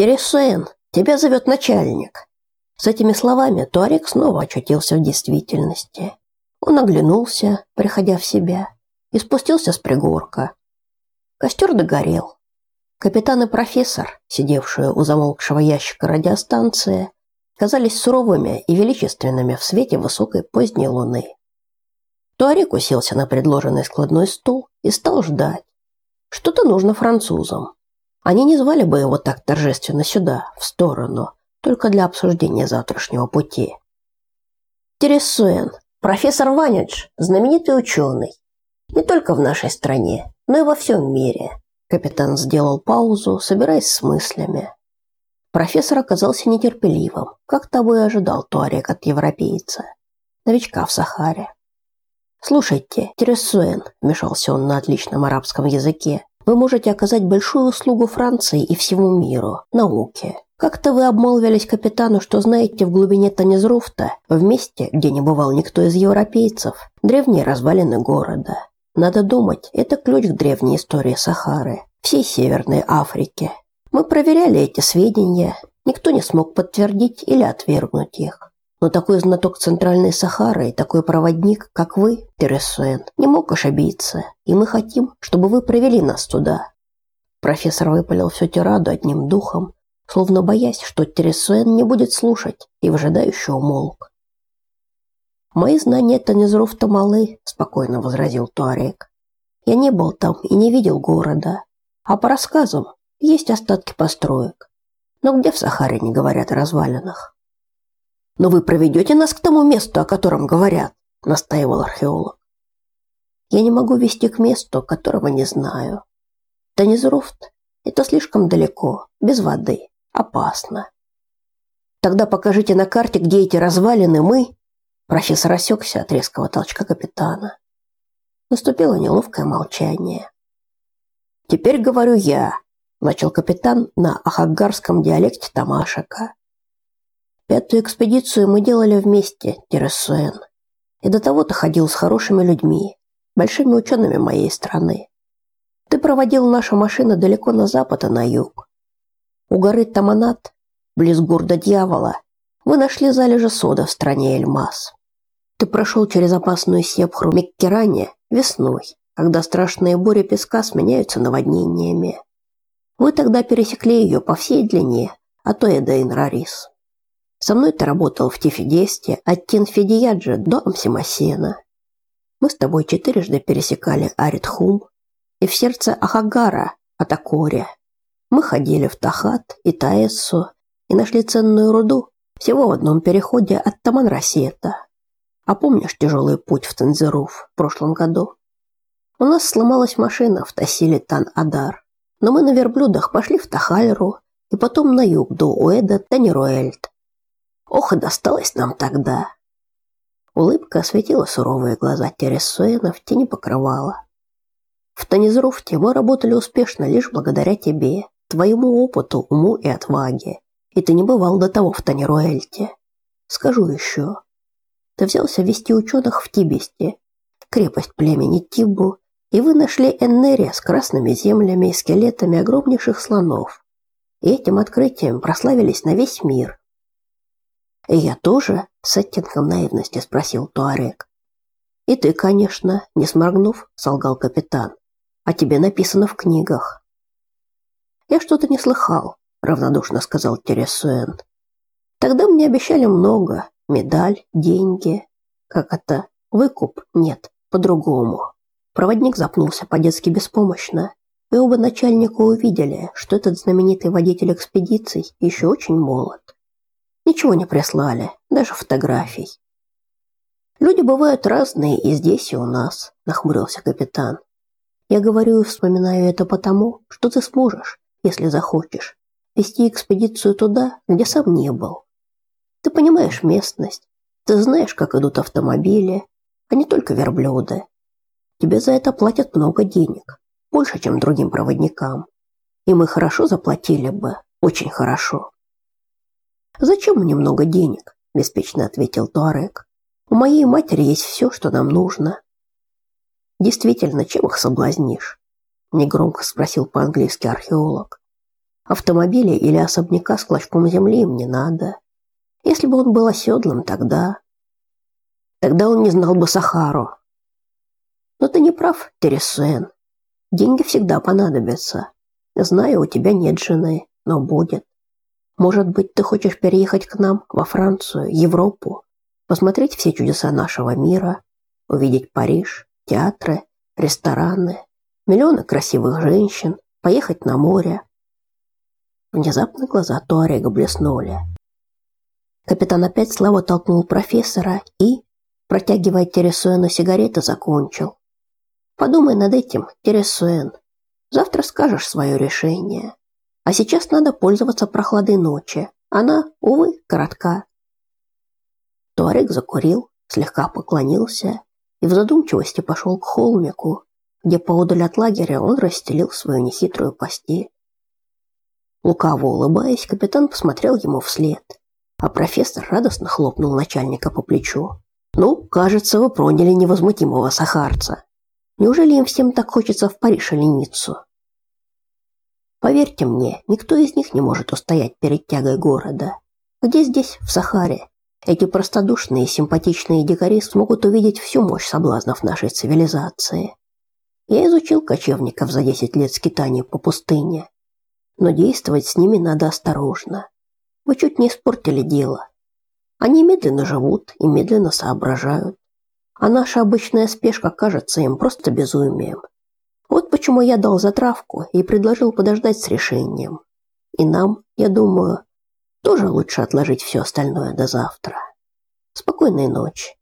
Тересуэн, тебя зовет начальник. С этими словами Туарек снова очутился в действительности. Он оглянулся, приходя в себя, и спустился с пригорка. Костер догорел. Капитан и профессор, сидевшие у замолкшего ящика радиостанции, казались суровыми и величественными в свете высокой поздней луны. Туарек уселся на предложенный складной стул и стал ждать. Что-то нужно французам. Они не звали бы его так торжественно сюда, в сторону, только для обсуждения завтрашнего пути. Тересуэн, профессор Ванидж, знаменитый ученый. Не только в нашей стране, но и во всем мире. Капитан сделал паузу, собираясь с мыслями. Профессор оказался нетерпеливым, как того и ожидал Туарек от европейца, новичка в Сахаре. «Слушайте, Тересуэн», – вмешался он на отличном арабском языке, «вы можете оказать большую услугу Франции и всему миру, науке. Как-то вы обмолвились капитану, что знаете в глубине Танизруфта, в месте, где не бывал никто из европейцев, древние развалины города. Надо думать, это ключ к древней истории Сахары, всей Северной Африки. Мы проверяли эти сведения, никто не смог подтвердить или отвергнуть их. Но такой знаток Центральной Сахары и такой проводник, как вы, Тересуэн, не мог ошибиться, и мы хотим, чтобы вы провели нас туда. Профессор выпалил всю тираду одним духом, словно боясь, что Тересуэн не будет слушать, и выжидающе умолк. Мои знания Танизров-то малы, спокойно возразил Туарек. Я не был там и не видел города, а по рассказам есть остатки построек. Но где в Сахаре не говорят о развалинах? Но вы проведете нас к тому месту, о котором говорят, настаивал археолог. Я не могу вести к месту, которого не знаю. Танизруфт это слишком далеко, без воды, опасно. Тогда покажите на карте, где эти развалины мы Профессор осекся от резкого толчка капитана. Наступило неловкое молчание. «Теперь говорю я», – начал капитан на ахаггарском диалекте Тамашека. «Пятую экспедицию мы делали вместе, Тересуэн. И до того-то ходил с хорошими людьми, большими учеными моей страны. Ты проводил нашу машину далеко на запад и на юг. У горы Таманат, близ гурда дьявола, вы нашли залежи сода в стране Эльмас. Ты прошел через опасную сепхру Меккеране весной, когда страшные бури песка сменяются наводнениями. Вы тогда пересекли ее по всей длине, а то и до Инрарис. Со мной ты работал в Тифидесте от Тинфидияджи до Амсимасена. Мы с тобой четырежды пересекали Аритхум и в сердце Ахагара, Атакоре. Мы ходили в Тахат и Таэссу и нашли ценную руду всего в одном переходе от Таманрасета. А помнишь тяжелый путь в Танзеруф в прошлом году? У нас сломалась машина в Тасиле Тан-Адар, но мы на верблюдах пошли в Тахальру и потом на юг до Уэда Танируэльт. Ох, и досталось нам тогда. Улыбка осветила суровые глаза Тересуэна в тени покрывала. В Танизруфте мы работали успешно лишь благодаря тебе, твоему опыту, уму и отваге. И ты не бывал до того в Танируэльте. Скажу еще, ты взялся вести ученых в Тибесте, крепость племени Тибу, и вы нашли Эннерия с красными землями и скелетами огромнейших слонов. И этим открытием прославились на весь мир. И я тоже, с оттенком наивности спросил Туарек. И ты, конечно, не сморгнув, солгал капитан. А тебе написано в книгах. Я что-то не слыхал, равнодушно сказал Тересуэн. Тогда мне обещали много, Медаль, деньги. Как это? Выкуп? Нет, по-другому. Проводник запнулся по-детски беспомощно, и оба начальника увидели, что этот знаменитый водитель экспедиций еще очень молод. Ничего не прислали, даже фотографий. Люди бывают разные и здесь, и у нас, нахмурился капитан. Я говорю и вспоминаю это потому, что ты сможешь, если захочешь, вести экспедицию туда, где сам не был. Ты понимаешь местность. Ты знаешь, как идут автомобили, а не только верблюды. Тебе за это платят много денег, больше, чем другим проводникам. И мы хорошо заплатили бы, очень хорошо. Зачем мне много денег? беспечно ответил Туарек. У моей матери есть все, что нам нужно. Действительно, чем их соблазнишь? негромко спросил по-английски археолог. Автомобиля или особняка с клочком земли им не надо. Если бы он был оседлым, тогда... Тогда он не знал бы Сахару. Но ты не прав, Тересен. Деньги всегда понадобятся. Знаю, у тебя нет жены, но будет. Может быть, ты хочешь переехать к нам во Францию, Европу, посмотреть все чудеса нашего мира, увидеть Париж, театры, рестораны, миллионы красивых женщин, поехать на море. Внезапно глаза Туарега блеснули. Капитан опять слабо толкнул профессора и, протягивая Тересуэну сигареты, закончил. Подумай над этим, Тересуэн. Завтра скажешь свое решение. А сейчас надо пользоваться прохладой ночи. Она, увы, коротка. Туарек закурил, слегка поклонился и в задумчивости пошел к холмику, где поодаль от лагеря он расстелил свою нехитрую постель. Лукаво улыбаясь, капитан посмотрел ему вслед, а профессор радостно хлопнул начальника по плечу. «Ну, кажется, вы проняли невозмутимого сахарца. Неужели им всем так хочется в Париж или Ниццу?» Поверьте мне, никто из них не может устоять перед тягой города. Где здесь, в Сахаре, эти простодушные и симпатичные дикари смогут увидеть всю мощь соблазнов нашей цивилизации. Я изучил кочевников за 10 лет скитания по пустыне, но действовать с ними надо осторожно. Вы чуть не испортили дело. Они медленно живут и медленно соображают, а наша обычная спешка кажется им просто безумием. Вот почему я дал затравку и предложил подождать с решением. И нам, я думаю, тоже лучше отложить все остальное до завтра. Спокойной ночи.